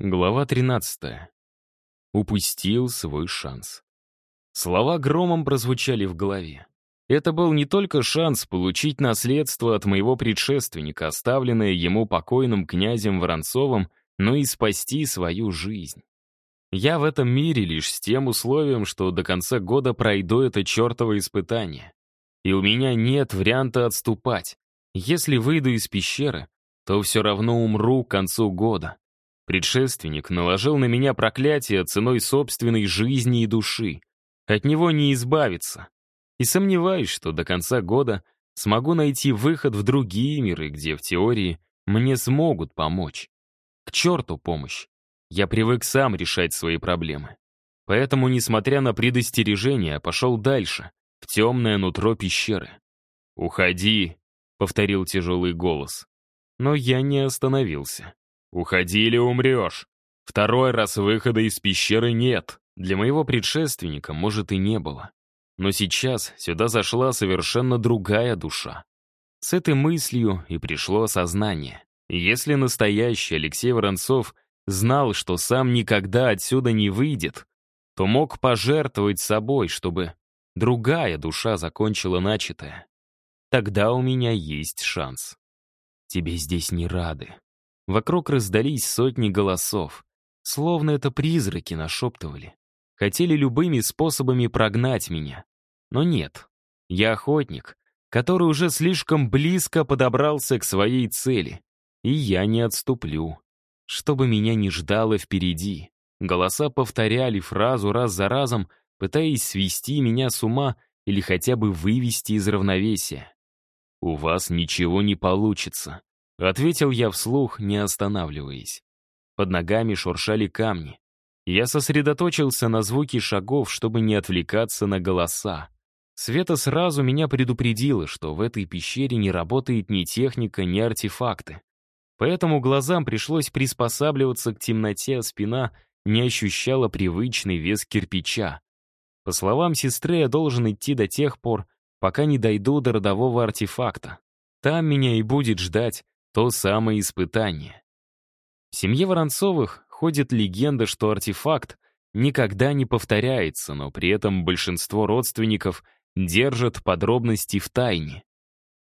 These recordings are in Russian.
Глава 13. Упустил свой шанс. Слова громом прозвучали в голове. Это был не только шанс получить наследство от моего предшественника, оставленное ему покойным князем Воронцовым, но и спасти свою жизнь. Я в этом мире лишь с тем условием, что до конца года пройду это чертово испытание. И у меня нет варианта отступать. Если выйду из пещеры, то все равно умру к концу года. Предшественник наложил на меня проклятие ценой собственной жизни и души. От него не избавиться. И сомневаюсь, что до конца года смогу найти выход в другие миры, где в теории мне смогут помочь. К черту помощь. Я привык сам решать свои проблемы. Поэтому, несмотря на предостережение, пошел дальше, в темное нутро пещеры. «Уходи», — повторил тяжелый голос. Но я не остановился. «Уходи или умрешь. Второй раз выхода из пещеры нет. Для моего предшественника, может, и не было. Но сейчас сюда зашла совершенно другая душа. С этой мыслью и пришло осознание. Если настоящий Алексей Воронцов знал, что сам никогда отсюда не выйдет, то мог пожертвовать собой, чтобы другая душа закончила начатое. Тогда у меня есть шанс. Тебе здесь не рады. Вокруг раздались сотни голосов. Словно это призраки нашептывали. Хотели любыми способами прогнать меня. Но нет. Я охотник, который уже слишком близко подобрался к своей цели. И я не отступлю. Чтобы меня не ждало впереди. Голоса повторяли фразу раз за разом, пытаясь свести меня с ума или хотя бы вывести из равновесия. «У вас ничего не получится», Ответил я вслух, не останавливаясь. Под ногами шуршали камни. Я сосредоточился на звуке шагов, чтобы не отвлекаться на голоса. Света сразу меня предупредила, что в этой пещере не работает ни техника, ни артефакты. Поэтому глазам пришлось приспосабливаться к темноте, а спина не ощущала привычный вес кирпича. По словам сестры, я должен идти до тех пор, пока не дойду до родового артефакта. Там меня и будет ждать то самое испытание. В семье Воронцовых ходит легенда, что артефакт никогда не повторяется, но при этом большинство родственников держат подробности в тайне.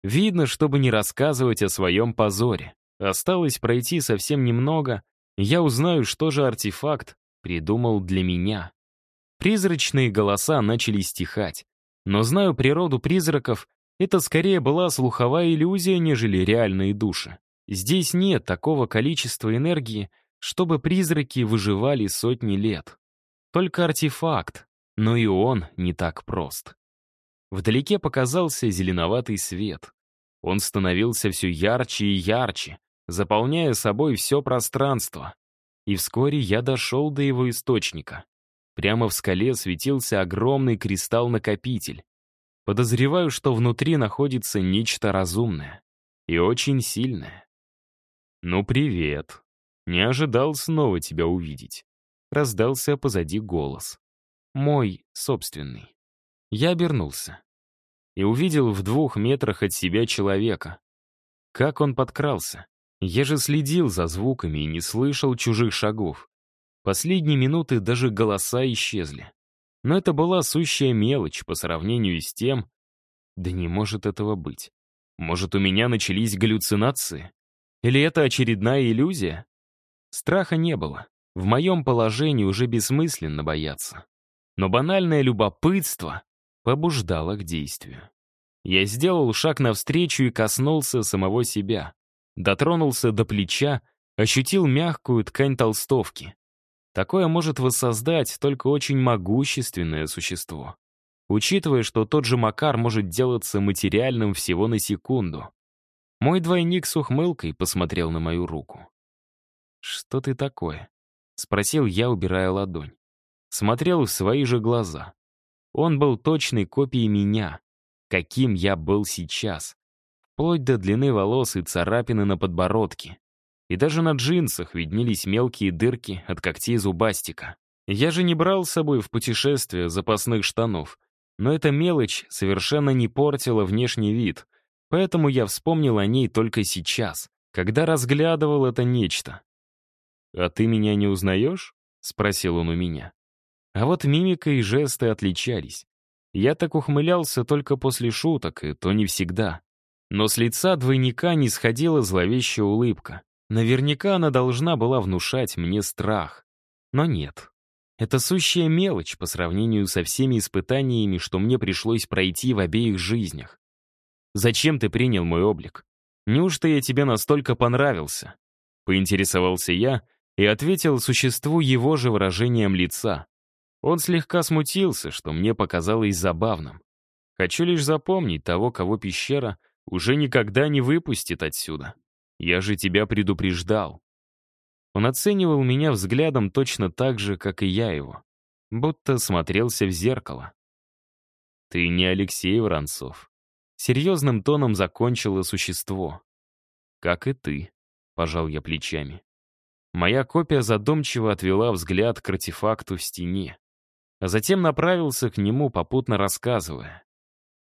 Видно, чтобы не рассказывать о своем позоре. Осталось пройти совсем немного, я узнаю, что же артефакт придумал для меня. Призрачные голоса начали стихать. Но знаю природу призраков это скорее была слуховая иллюзия, нежели реальные души. Здесь нет такого количества энергии, чтобы призраки выживали сотни лет. Только артефакт, но и он не так прост. Вдалеке показался зеленоватый свет. Он становился все ярче и ярче, заполняя собой все пространство. И вскоре я дошел до его источника. Прямо в скале светился огромный кристалл-накопитель. Подозреваю, что внутри находится нечто разумное и очень сильное. «Ну, привет. Не ожидал снова тебя увидеть». Раздался позади голос. Мой собственный. Я обернулся и увидел в двух метрах от себя человека. Как он подкрался? Я же следил за звуками и не слышал чужих шагов. Последние минуты даже голоса исчезли. Но это была сущая мелочь по сравнению с тем... Да не может этого быть. Может, у меня начались галлюцинации? Или это очередная иллюзия? Страха не было. В моем положении уже бессмысленно бояться. Но банальное любопытство побуждало к действию. Я сделал шаг навстречу и коснулся самого себя. Дотронулся до плеча, ощутил мягкую ткань толстовки. Такое может воссоздать только очень могущественное существо. Учитывая, что тот же Макар может делаться материальным всего на секунду. Мой двойник с ухмылкой посмотрел на мою руку. «Что ты такое?» — спросил я, убирая ладонь. Смотрел в свои же глаза. Он был точной копией меня, каким я был сейчас. Вплоть до длины волос и царапины на подбородке. И даже на джинсах виднелись мелкие дырки от когтей зубастика. Я же не брал с собой в путешествие запасных штанов. Но эта мелочь совершенно не портила внешний вид, поэтому я вспомнил о ней только сейчас, когда разглядывал это нечто. «А ты меня не узнаешь?» — спросил он у меня. А вот мимика и жесты отличались. Я так ухмылялся только после шуток, и то не всегда. Но с лица двойника не сходила зловещая улыбка. Наверняка она должна была внушать мне страх. Но нет. Это сущая мелочь по сравнению со всеми испытаниями, что мне пришлось пройти в обеих жизнях. Зачем ты принял мой облик? Неужто я тебе настолько понравился? Поинтересовался я и ответил существу его же выражением лица. Он слегка смутился, что мне показалось забавным. Хочу лишь запомнить того, кого пещера уже никогда не выпустит отсюда. Я же тебя предупреждал. Он оценивал меня взглядом точно так же, как и я его. Будто смотрелся в зеркало. «Ты не Алексей Воронцов». Серьезным тоном закончило существо. «Как и ты», — пожал я плечами. Моя копия задумчиво отвела взгляд к артефакту в стене, а затем направился к нему, попутно рассказывая.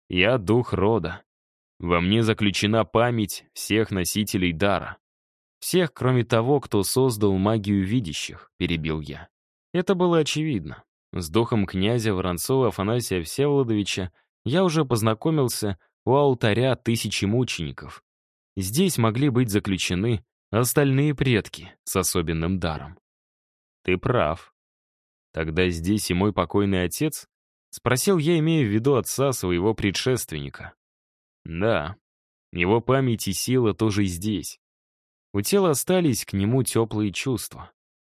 «Я дух рода. Во мне заключена память всех носителей дара. Всех, кроме того, кто создал магию видящих», — перебил я. Это было очевидно. С духом князя Воронцова Афанасия Всеволодовича я уже познакомился у алтаря тысячи мучеников. Здесь могли быть заключены остальные предки с особенным даром. Ты прав. Тогда здесь и мой покойный отец? Спросил я, имея в виду отца своего предшественника. Да, его память и сила тоже здесь. У тела остались к нему теплые чувства.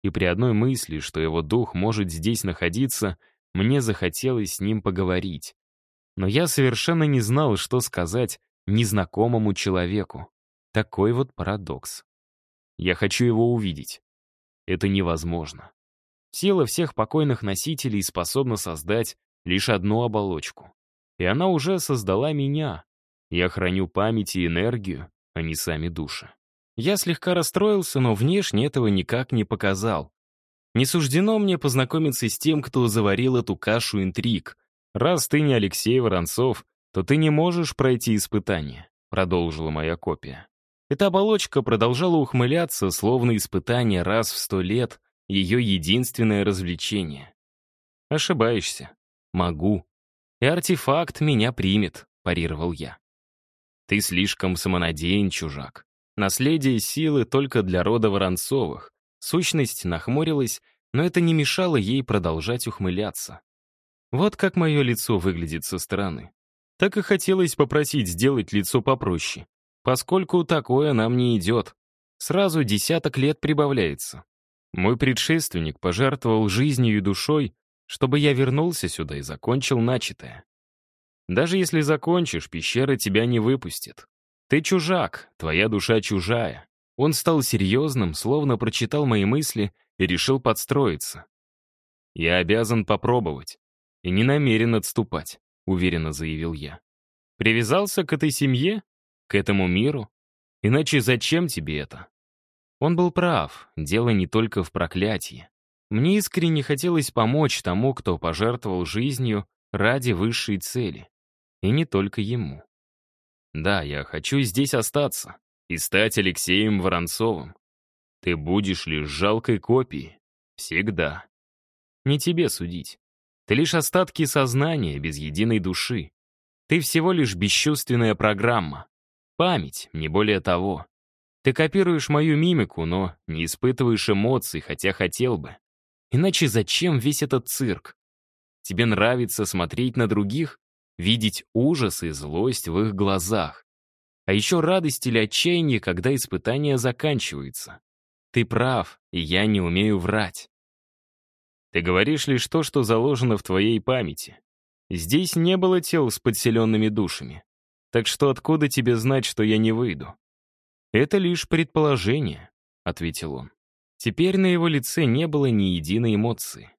И при одной мысли, что его дух может здесь находиться, мне захотелось с ним поговорить. Но я совершенно не знал, что сказать незнакомому человеку. Такой вот парадокс. Я хочу его увидеть. Это невозможно. Сила всех покойных носителей способна создать лишь одну оболочку. И она уже создала меня. Я храню память и энергию, а не сами души. Я слегка расстроился, но внешне этого никак не показал. Не суждено мне познакомиться с тем, кто заварил эту кашу интриг. Раз ты не Алексей Воронцов, то ты не можешь пройти испытание, продолжила моя копия. Эта оболочка продолжала ухмыляться, словно испытание раз в сто лет, ее единственное развлечение. Ошибаешься. Могу. И артефакт меня примет, парировал я. Ты слишком самонадеян, чужак. Наследие силы только для рода Воронцовых. Сущность нахмурилась, но это не мешало ей продолжать ухмыляться. Вот как мое лицо выглядит со стороны. Так и хотелось попросить сделать лицо попроще, поскольку такое нам не идет. Сразу десяток лет прибавляется. Мой предшественник пожертвовал жизнью и душой, чтобы я вернулся сюда и закончил начатое. Даже если закончишь, пещера тебя не выпустит. Ты чужак, твоя душа чужая. Он стал серьезным, словно прочитал мои мысли и решил подстроиться. «Я обязан попробовать и не намерен отступать», — уверенно заявил я. «Привязался к этой семье? к этому миру? Иначе зачем тебе это? Он был прав, дело не только в проклятии. Мне искренне хотелось помочь тому, кто пожертвовал жизнью ради высшей цели. И не только ему. Да, я хочу здесь остаться и стать Алексеем Воронцовым. Ты будешь лишь жалкой копией. Всегда. Не тебе судить. Ты лишь остатки сознания без единой души. Ты всего лишь бесчувственная программа. Память, не более того. Ты копируешь мою мимику, но не испытываешь эмоций, хотя хотел бы. Иначе зачем весь этот цирк? Тебе нравится смотреть на других, видеть ужас и злость в их глазах. А еще радость или отчаяние, когда испытание заканчивается. Ты прав, и я не умею врать. Ты говоришь лишь то, что заложено в твоей памяти. Здесь не было тел с подселенными душами. Так что откуда тебе знать, что я не выйду?» «Это лишь предположение», — ответил он. Теперь на его лице не было ни единой эмоции.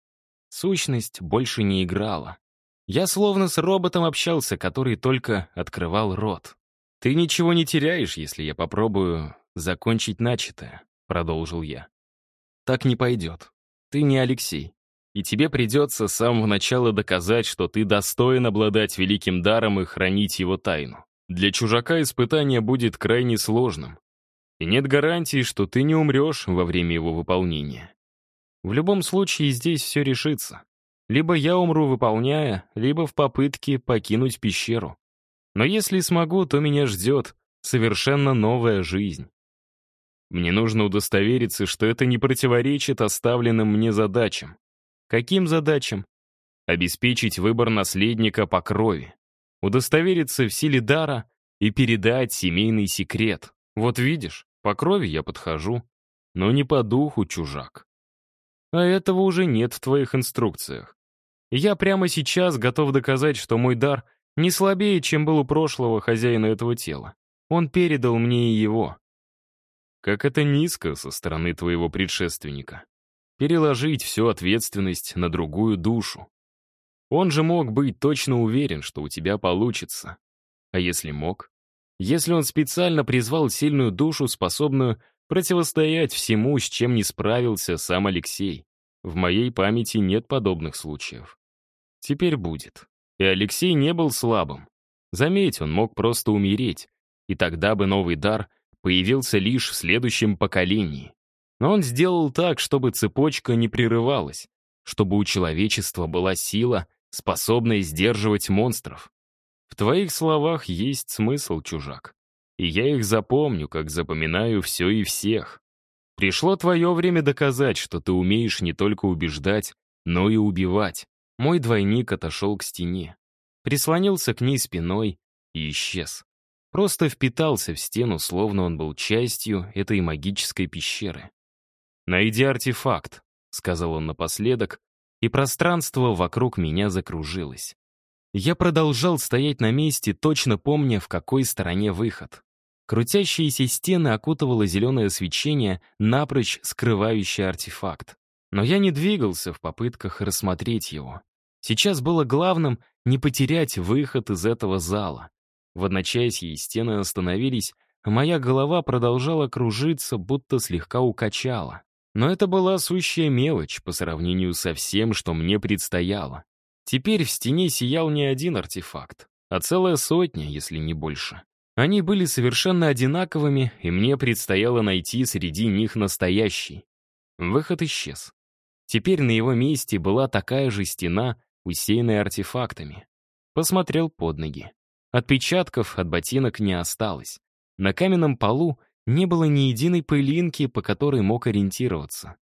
Сущность больше не играла. Я словно с роботом общался, который только открывал рот. «Ты ничего не теряешь, если я попробую закончить начатое», — продолжил я. «Так не пойдет. Ты не Алексей. И тебе придется с самого начала доказать, что ты достоин обладать великим даром и хранить его тайну. Для чужака испытание будет крайне сложным. И нет гарантии, что ты не умрешь во время его выполнения. В любом случае здесь все решится. Либо я умру, выполняя, либо в попытке покинуть пещеру. Но если смогу, то меня ждет совершенно новая жизнь. Мне нужно удостовериться, что это не противоречит оставленным мне задачам. Каким задачам? Обеспечить выбор наследника по крови. Удостовериться в силе дара и передать семейный секрет. Вот видишь, по крови я подхожу, но не по духу, чужак. А этого уже нет в твоих инструкциях. Я прямо сейчас готов доказать, что мой дар не слабее, чем был у прошлого хозяина этого тела. Он передал мне и его. Как это низко со стороны твоего предшественника. Переложить всю ответственность на другую душу. Он же мог быть точно уверен, что у тебя получится. А если мог? Если он специально призвал сильную душу, способную противостоять всему, с чем не справился сам Алексей. В моей памяти нет подобных случаев. Теперь будет. И Алексей не был слабым. Заметь, он мог просто умереть, и тогда бы новый дар появился лишь в следующем поколении. Но он сделал так, чтобы цепочка не прерывалась, чтобы у человечества была сила, способная сдерживать монстров. В твоих словах есть смысл, чужак. И я их запомню, как запоминаю все и всех. Пришло твое время доказать, что ты умеешь не только убеждать, но и убивать. Мой двойник отошел к стене, прислонился к ней спиной и исчез. Просто впитался в стену, словно он был частью этой магической пещеры. «Найди артефакт», — сказал он напоследок, и пространство вокруг меня закружилось. Я продолжал стоять на месте, точно помня, в какой стороне выход. Крутящиеся стены окутывало зеленое свечение, напрочь скрывающее артефакт. Но я не двигался в попытках рассмотреть его. Сейчас было главным не потерять выход из этого зала. В одночасье стены остановились, а моя голова продолжала кружиться, будто слегка укачала. Но это была сущая мелочь по сравнению со всем, что мне предстояло. Теперь в стене сиял не один артефакт, а целая сотня, если не больше. Они были совершенно одинаковыми, и мне предстояло найти среди них настоящий. Выход исчез. Теперь на его месте была такая же стена, усеянный артефактами. Посмотрел под ноги. Отпечатков от ботинок не осталось. На каменном полу не было ни единой пылинки, по которой мог ориентироваться.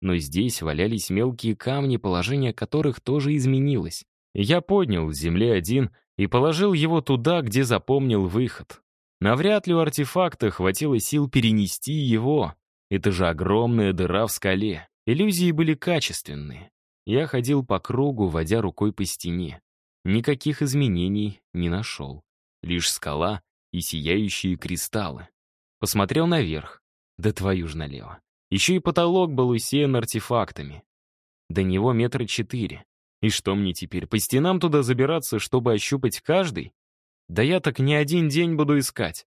Но здесь валялись мелкие камни, положение которых тоже изменилось. Я поднял с земли один и положил его туда, где запомнил выход. Навряд ли у артефакта хватило сил перенести его. Это же огромная дыра в скале. Иллюзии были качественные. Я ходил по кругу, водя рукой по стене. Никаких изменений не нашел. Лишь скала и сияющие кристаллы. Посмотрел наверх. Да твою ж налево. Еще и потолок был усеян артефактами. До него метра четыре. И что мне теперь, по стенам туда забираться, чтобы ощупать каждый? Да я так не один день буду искать.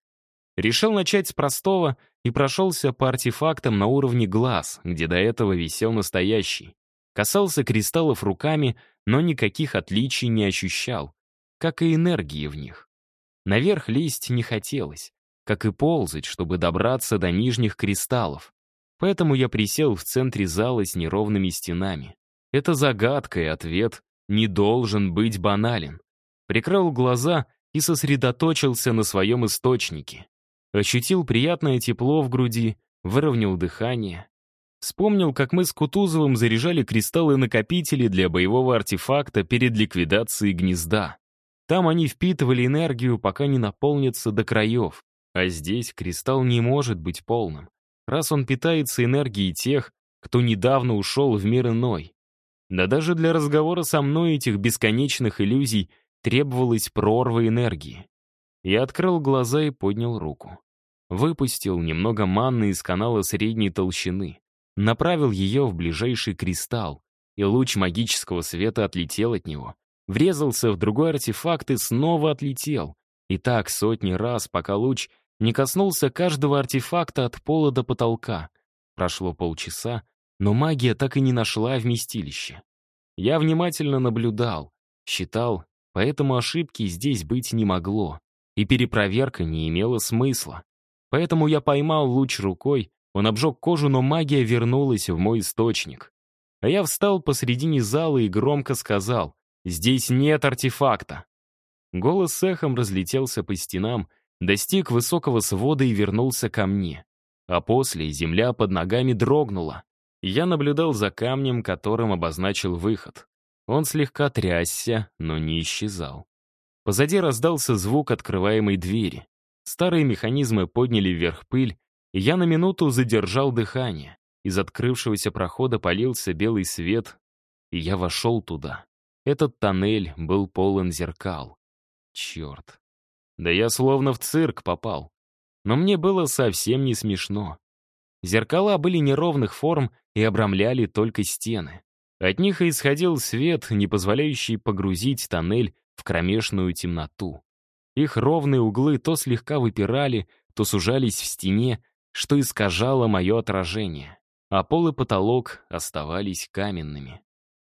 Решил начать с простого и прошелся по артефактам на уровне глаз, где до этого висел настоящий. Касался кристаллов руками, но никаких отличий не ощущал, как и энергии в них. Наверх лезть не хотелось, как и ползать, чтобы добраться до нижних кристаллов. Поэтому я присел в центре зала с неровными стенами. Это загадка, и ответ не должен быть банален. Прикрыл глаза и сосредоточился на своем источнике. Ощутил приятное тепло в груди, выровнял дыхание. Вспомнил, как мы с Кутузовым заряжали кристаллы-накопители для боевого артефакта перед ликвидацией гнезда. Там они впитывали энергию, пока не наполнятся до краев. А здесь кристалл не может быть полным, раз он питается энергией тех, кто недавно ушел в мир иной. Да даже для разговора со мной этих бесконечных иллюзий требовалась прорва энергии. Я открыл глаза и поднял руку. Выпустил немного манны из канала средней толщины направил ее в ближайший кристалл, и луч магического света отлетел от него, врезался в другой артефакт и снова отлетел. И так сотни раз, пока луч не коснулся каждого артефакта от пола до потолка. Прошло полчаса, но магия так и не нашла вместилище. Я внимательно наблюдал, считал, поэтому ошибки здесь быть не могло, и перепроверка не имела смысла. Поэтому я поймал луч рукой, он обжег кожу, но магия вернулась в мой источник. А я встал посредине зала и громко сказал «Здесь нет артефакта». Голос с эхом разлетелся по стенам, достиг высокого свода и вернулся ко мне. А после земля под ногами дрогнула. Я наблюдал за камнем, которым обозначил выход. Он слегка трясся, но не исчезал. Позади раздался звук открываемой двери. Старые механизмы подняли вверх пыль, я на минуту задержал дыхание. Из открывшегося прохода полился белый свет, и я вошел туда. Этот тоннель был полон зеркал. Черт. Да я словно в цирк попал. Но мне было совсем не смешно. Зеркала были неровных форм и обрамляли только стены. От них исходил свет, не позволяющий погрузить тоннель в кромешную темноту. Их ровные углы то слегка выпирали, то сужались в стене, что искажало мое отражение, а пол и потолок оставались каменными.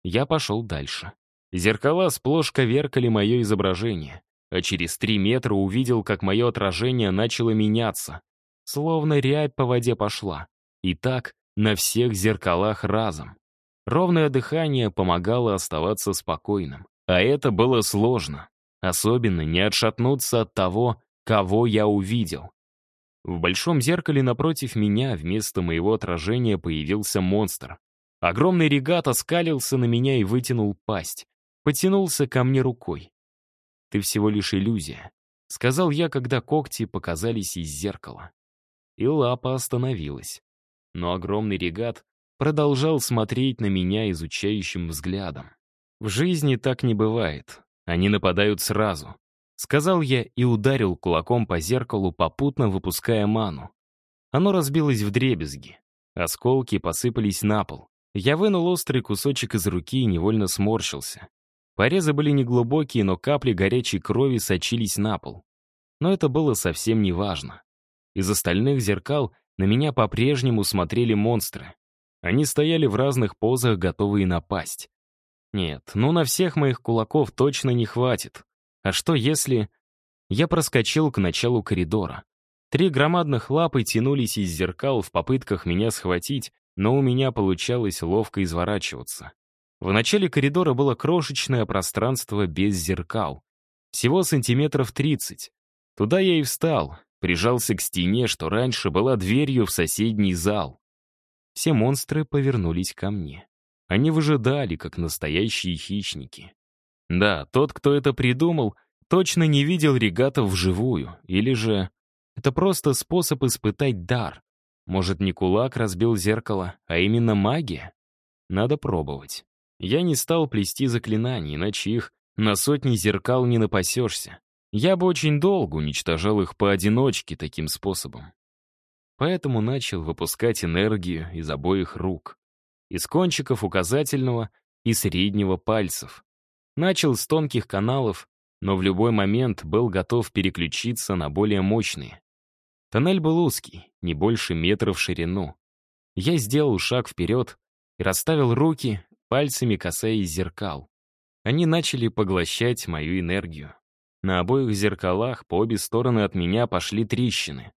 Я пошел дальше. Зеркала сплошь коверкали мое изображение, а через три метра увидел, как мое отражение начало меняться, словно рябь по воде пошла. И так на всех зеркалах разом. Ровное дыхание помогало оставаться спокойным. А это было сложно. Особенно не отшатнуться от того, кого я увидел. В большом зеркале напротив меня вместо моего отражения появился монстр. Огромный регат оскалился на меня и вытянул пасть. Потянулся ко мне рукой. «Ты всего лишь иллюзия», — сказал я, когда когти показались из зеркала. И лапа остановилась. Но огромный регат продолжал смотреть на меня изучающим взглядом. В жизни так не бывает. Они нападают сразу. Сказал я и ударил кулаком по зеркалу, попутно выпуская ману. Оно разбилось в дребезги. Осколки посыпались на пол. Я вынул острый кусочек из руки и невольно сморщился. Порезы были неглубокие, но капли горячей крови сочились на пол. Но это было совсем не важно. Из остальных зеркал на меня по-прежнему смотрели монстры. Они стояли в разных позах, готовые напасть. Нет, ну на всех моих кулаков точно не хватит. А что если... Я проскочил к началу коридора. Три громадных лапы тянулись из зеркал в попытках меня схватить, но у меня получалось ловко изворачиваться. В начале коридора было крошечное пространство без зеркал. Всего сантиметров тридцать. Туда я и встал, прижался к стене, что раньше была дверью в соседний зал. Все монстры повернулись ко мне. Они выжидали, как настоящие хищники. Да, тот, кто это придумал, точно не видел регатов вживую, или же... Это просто способ испытать дар. Может, не кулак разбил зеркало, а именно магия? Надо пробовать. Я не стал плести заклинаний, иначе их на сотни зеркал не напасешься. Я бы очень долго уничтожал их поодиночке таким способом. Поэтому начал выпускать энергию из обоих рук из кончиков указательного и среднего пальцев. Начал с тонких каналов, но в любой момент был готов переключиться на более мощные. Тоннель был узкий, не больше метра в ширину. Я сделал шаг вперед и расставил руки, пальцами касаясь зеркал. Они начали поглощать мою энергию. На обоих зеркалах по обе стороны от меня пошли трещины.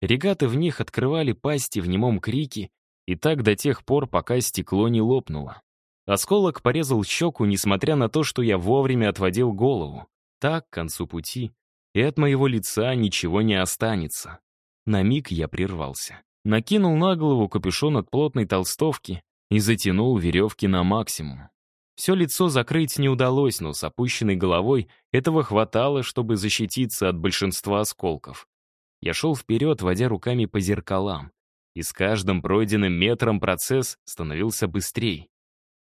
Регаты в них открывали пасти в немом крике и так до тех пор, пока стекло не лопнуло. Осколок порезал щеку, несмотря на то, что я вовремя отводил голову. Так, к концу пути, и от моего лица ничего не останется. На миг я прервался. Накинул на голову капюшон от плотной толстовки и затянул веревки на максимум. Все лицо закрыть не удалось, но с опущенной головой этого хватало, чтобы защититься от большинства осколков. Я шел вперед, водя руками по зеркалам и с каждым пройденным метром процесс становился быстрее.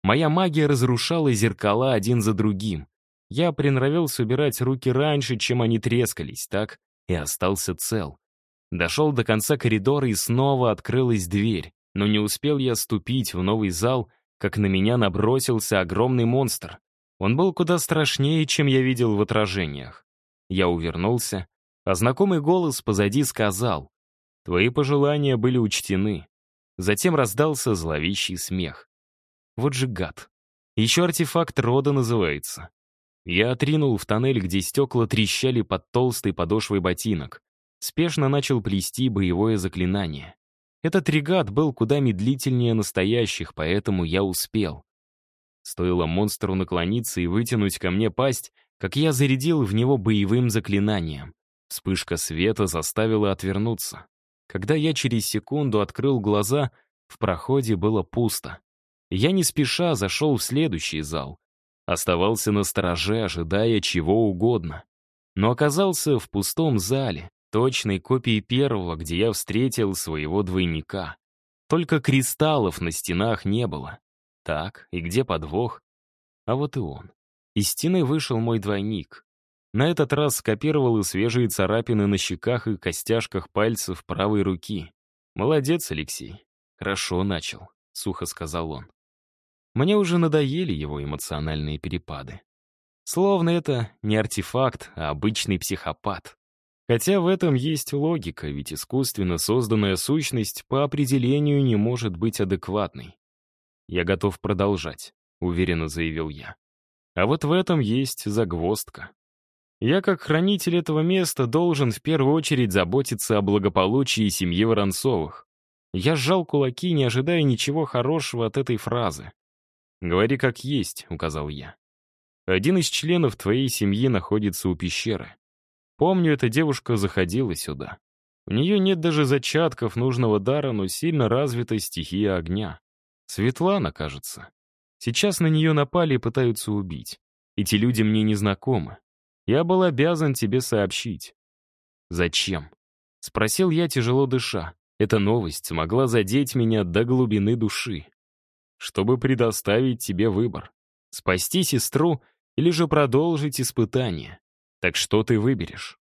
Моя магия разрушала зеркала один за другим. Я приноровился убирать руки раньше, чем они трескались, так и остался цел. Дошел до конца коридора и снова открылась дверь, но не успел я ступить в новый зал, как на меня набросился огромный монстр. Он был куда страшнее, чем я видел в отражениях. Я увернулся, а знакомый голос позади сказал Твои пожелания были учтены. Затем раздался зловещий смех. Вот же гад. Еще артефакт рода называется. Я отринул в тоннель, где стекла трещали под толстой подошвой ботинок. спешно начал плести боевое заклинание. Этот регат был куда медлительнее настоящих, поэтому я успел. Стоило монстру наклониться и вытянуть ко мне пасть, как я зарядил в него боевым заклинанием. Вспышка света заставила отвернуться. Когда я через секунду открыл глаза, в проходе было пусто. Я не спеша зашел в следующий зал. Оставался на стороже, ожидая чего угодно. Но оказался в пустом зале, точной копии первого, где я встретил своего двойника. Только кристаллов на стенах не было. Так, и где подвох? А вот и он. Из стены вышел мой двойник. На этот раз скопировал и свежие царапины на щеках и костяшках пальцев правой руки. «Молодец, Алексей. Хорошо начал», — сухо сказал он. Мне уже надоели его эмоциональные перепады. Словно это не артефакт, а обычный психопат. Хотя в этом есть логика, ведь искусственно созданная сущность по определению не может быть адекватной. «Я готов продолжать», — уверенно заявил я. А вот в этом есть загвоздка. Я, как хранитель этого места, должен в первую очередь заботиться о благополучии семьи Воронцовых. Я сжал кулаки, не ожидая ничего хорошего от этой фразы. «Говори как есть», — указал я. «Один из членов твоей семьи находится у пещеры. Помню, эта девушка заходила сюда. У нее нет даже зачатков нужного дара, но сильно развита стихия огня. Светлана, кажется. Сейчас на нее напали и пытаются убить. Эти люди мне не знакомы. Я был обязан тебе сообщить». «Зачем?» — спросил я, тяжело дыша. Эта новость могла задеть меня до глубины души чтобы предоставить тебе выбор. Спасти сестру или же продолжить испытание. Так что ты выберешь?